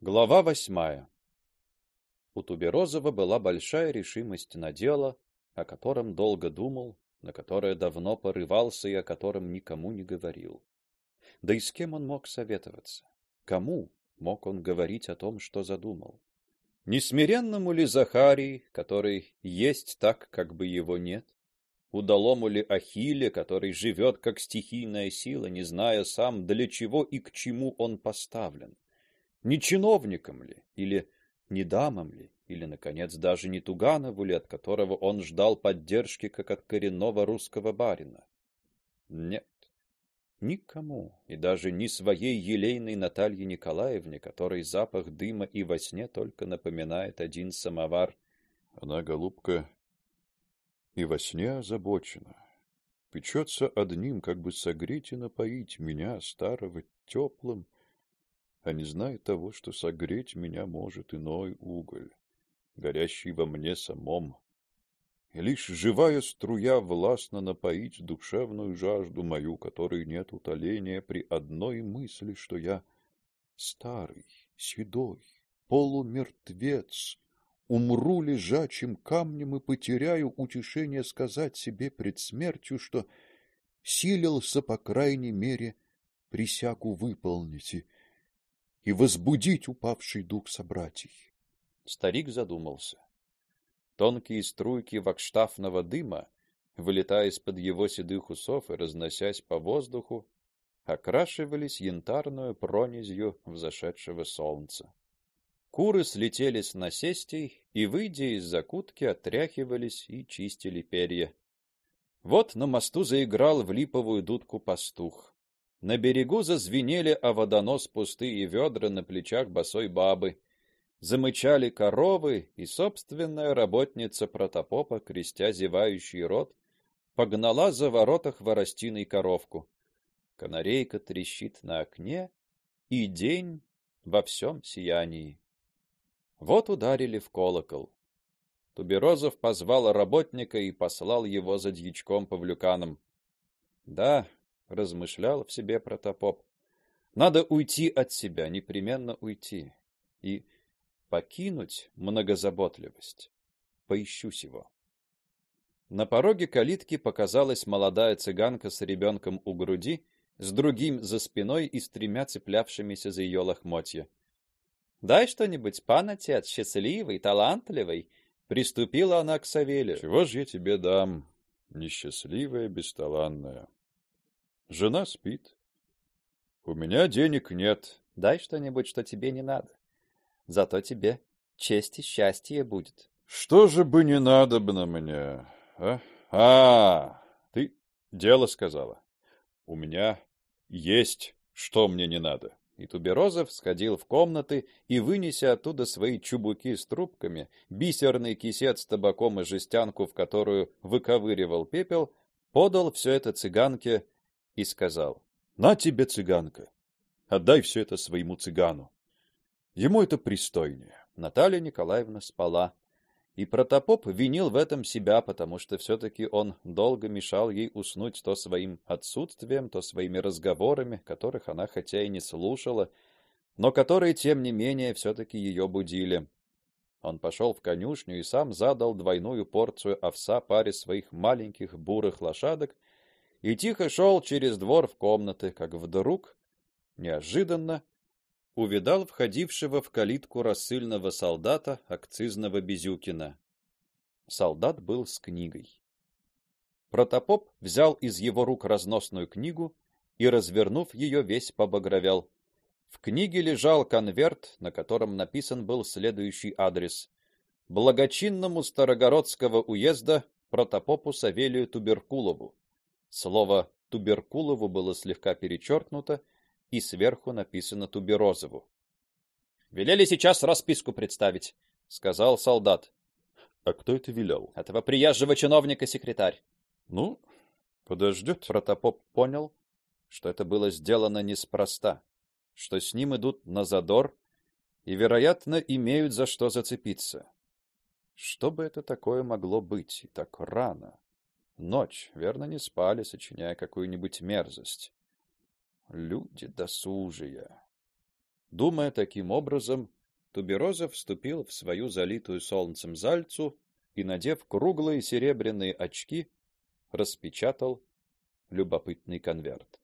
Глава восьмая. У Туберозова была большая решимость на дело, о котором долго думал, на которое давно порывался и о котором никому не говорил. Да и с кем он мог советоваться? Кому мог он говорить о том, что задумал? Несмиренному ли Захарии, который есть так, как бы его нет? Удалому ли Ахилле, который живет как стихийная сила, не зная сам, для чего и к чему он поставлен? Не чиновником ли или не дамам ли, или наконец даже не Туганову ли, от которого он ждал поддержки как от коренного русского барина? Нет. Никому, и даже ни своей елейной Наталье Николаевне, которой запах дыма и во сне только напоминает один самовар. Она голубка и во сне озабочена, печется одним, как бы согреть и напоить меня старого теплым а не знает того, что согреть меня может иной уголь, горящий во мне самом. И лишь живая струя властно напоить душевную жажду мою, которой нет утоления при одной мысли, что я старый, седой, полумертвец, умру лежачим камнем и потеряю утешение сказать себе пред смертью, что силился по крайней мере присягу выполнить и возбудить упавший дух собратьев. Старик задумался. Тонкие струйки вакштафного дыма, вылетая из-под его седых усов и разносясь по воздуху, окрашивались янтарную пронизью взошедшего солнца. Куры слетели с насестей и, выйдя из закутки, отряхивались и чистили перья. Вот на мосту заиграл в липовую дудку пастух. На берегу зазвенели о водонос пустые ведра на плечах босой бабы. Замычали коровы, и собственная работница протопопа, крестя зевающий рот, погнала за ворота хворостиной коровку. Канарейка трещит на окне, и день во всем сиянии. Вот ударили в колокол. Туберозов позвал работника и послал его за дьячком Павлюканом. Да, размышлял в себе протопоп. Надо уйти от себя, непременно уйти и покинуть многозаботливость. Поищу его. На пороге калитки показалась молодая цыганка с ребенком у груди, с другим за спиной и с тремя цеплявшимися за ее лохмотья. Дай что-нибудь, пан отец, счастливый, талантливый, приступила она к Савелию. Чего же я тебе дам, несчастливая, бесталанная? Жена спит. У меня денег нет. Дай что-нибудь, что тебе не надо. Зато тебе честь и счастье будет. Что же бы не надо бы на мне, а? А, ты дело сказала. У меня есть, что мне не надо. И Туберозов сходил в комнаты и, вынеся оттуда свои чубуки с трубками, бисерный кисет с табаком и жестянку, в которую выковыривал пепел, подал все это цыганке и сказал: "На тебе, цыганка. Отдай все это своему цыгану. Ему это пристойнее". Наталья Николаевна спала, и протопоп винил в этом себя, потому что все таки он долго мешал ей уснуть то своим отсутствием, то своими разговорами, которых она хотя и не слушала, но которые тем не менее все таки ее будили. Он пошел в конюшню и сам задал двойную порцию овса паре своих маленьких бурых лошадок и тихо шел через двор в комнаты, как вдруг неожиданно увидал входившего в калитку рассыльного солдата акцизного Безюкина. Солдат был с книгой. Протопоп взял из его рук разносную книгу и, развернув ее, весь побагровел. В книге лежал конверт, на котором написан был следующий адрес: благочинному Старогородского уезда протопопу Савелию Туберкулову. Слово Туберкулову было слегка перечеркнуто, и сверху написано Туберозову. Велели сейчас расписку представить, сказал солдат. А кто это велел? Этого приезжего чиновника секретарь. Ну, подождет. Протопоп понял, что это было сделано неспроста, что с ним идут на задор и, вероятно, имеют за что зацепиться. Что бы это такое могло быть и так рано? Ночь, верно, не спали, сочиняя какую-нибудь мерзость. Люди досужие. Думая таким образом, Туберозов вступил в свою залитую солнцем зальцу и, надев круглые серебряные очки, распечатал любопытный конверт.